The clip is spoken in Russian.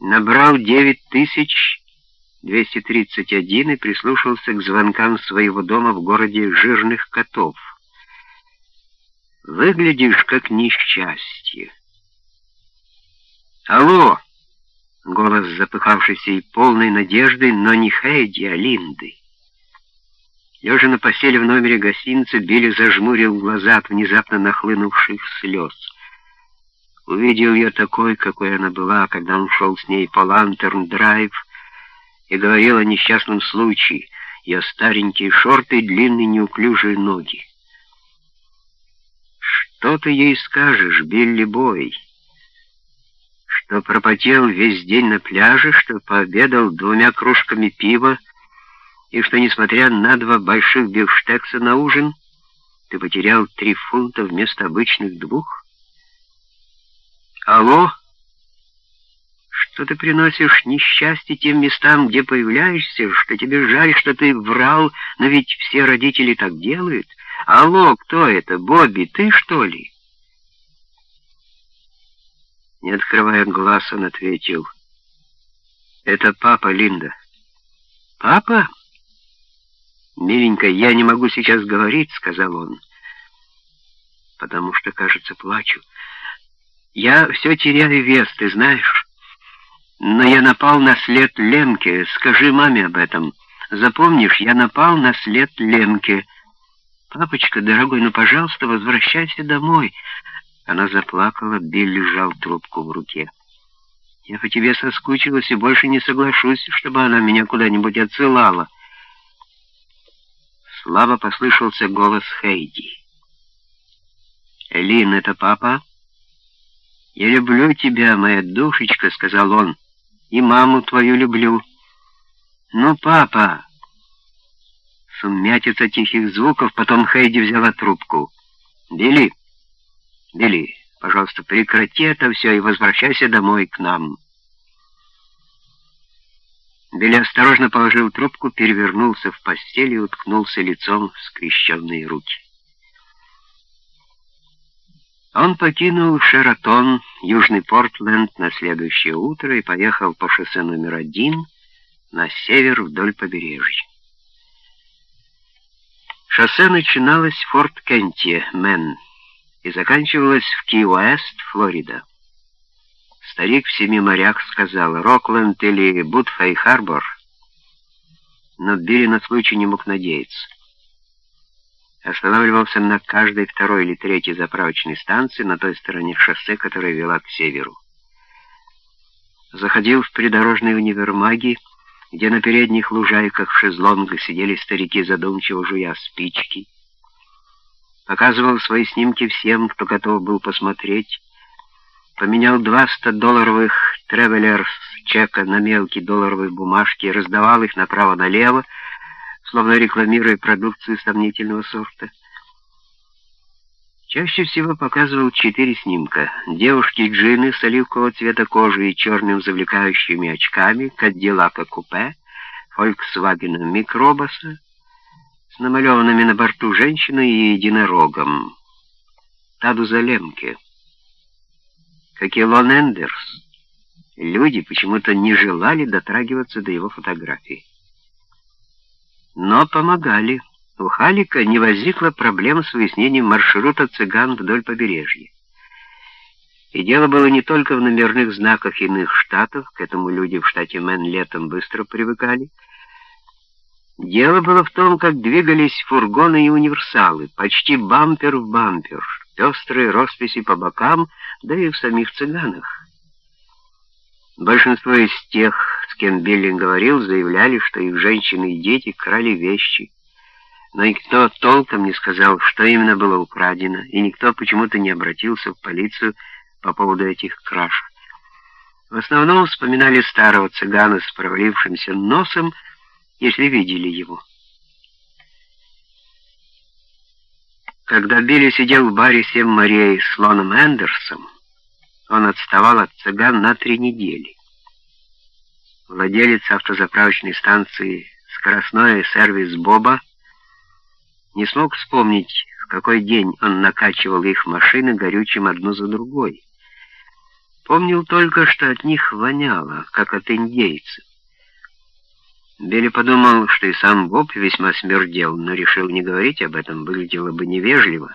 набрал 9231 и прислушался к звонкам своего дома в городе Жирных Котов. Выглядишь как несчастье. Алло! Голос запыхавшийся и полной надежды, но не Хейди, а Линды. Лежа на постели в номере гостиницы, Билли зажмурил глаза от внезапно нахлынувших слез. Увидел ее такой, какой она была, когда он шел с ней по Лантерн-драйв и говорил о несчастном случае, ее старенькие шорты и длинные неуклюжие ноги. Что ты ей скажешь, Билли Бой? Что пропотел весь день на пляже, что пообедал двумя кружками пива, и что, несмотря на два больших бифштекса на ужин, ты потерял три фунта вместо обычных двух? Алло? Что ты приносишь несчастье тем местам, где появляешься, что тебе жаль, что ты врал, но ведь все родители так делают? Алло, кто это? Бобби, ты что ли? Не открывая глаз, он ответил. Это папа, Линда. Папа? Миленькая, я не могу сейчас говорить, сказал он, потому что, кажется, плачу. Я все теряю вес, ты знаешь. Но я напал на след Лемке. Скажи маме об этом. Запомнишь, я напал на след Лемке. Папочка, дорогой, ну, пожалуйста, возвращайся домой. Она заплакала, Билли сжал трубку в руке. Я по тебе соскучилась и больше не соглашусь, чтобы она меня куда-нибудь отсылала. Слабо послышался голос Хейди. «Элин, это папа?» «Я люблю тебя, моя душечка», — сказал он, — «и маму твою люблю». «Ну, папа!» Сумятица тихих звуков, потом Хейди взяла трубку. «Билли, Билли, пожалуйста, прекрати это все и возвращайся домой к нам». Билли осторожно положил трубку, перевернулся в постели и уткнулся лицом в скрещенные руки. Он покинул Шератон, Южный Портленд на следующее утро и поехал по шоссе номер один на север вдоль побережья. Шоссе начиналось в Форт Кенте, Мэн, и заканчивалось в Ки-Уэст, Флорида. Старик в семи морях сказал «Рокленд» или «Бутфей-Харбор», но Билли на случай не мог надеяться останавливался на каждой второй или третьей заправочной станции на той стороне шоссе, которая вела к северу. Заходил в придорожные универмаги, где на передних лужайках в шезлонгах сидели старики, задумчиво жуя спички. Показывал свои снимки всем, кто готов был посмотреть. Поменял два 100-долларовых тревелерс чека на мелкие долларовые бумажки раздавал их направо-налево, словно рекламируя продукцию сомнительного сорта. Чаще всего показывал четыре снимка. Девушки джины с оливкового цвета кожи и черным завлекающими очками, Кадиллака купе, Фольксвагена микробаса, с намалеванными на борту женщиной и единорогом. Таду Залемке. Как и Лон Эндерс, люди почему-то не желали дотрагиваться до его фотографии но помогали. У Халика не возникло проблем с выяснением маршрута цыган вдоль побережья. И дело было не только в номерных знаках иных штатов, к этому люди в штате Мэн летом быстро привыкали. Дело было в том, как двигались фургоны и универсалы, почти бампер в бампер, пестрые росписи по бокам, да и в самих цыганах. Большинство из тех, кем Биллин говорил, заявляли, что их женщины и дети крали вещи. Но никто толком не сказал, что именно было украдено, и никто почему-то не обратился в полицию по поводу этих краж. В основном вспоминали старого цыгана с провалившимся носом, если видели его. Когда Билли сидел в баре «Семь морей» с Лоном Эндерсом, он отставал от цыган на три недели. Владелец автозаправочной станции «Скоростной сервис Боба» не смог вспомнить, в какой день он накачивал их машины горючим одну за другой. Помнил только, что от них воняло, как от индейцев. Билли подумал, что и сам Боб весьма смердел, но решил не говорить об этом, выглядело бы невежливо.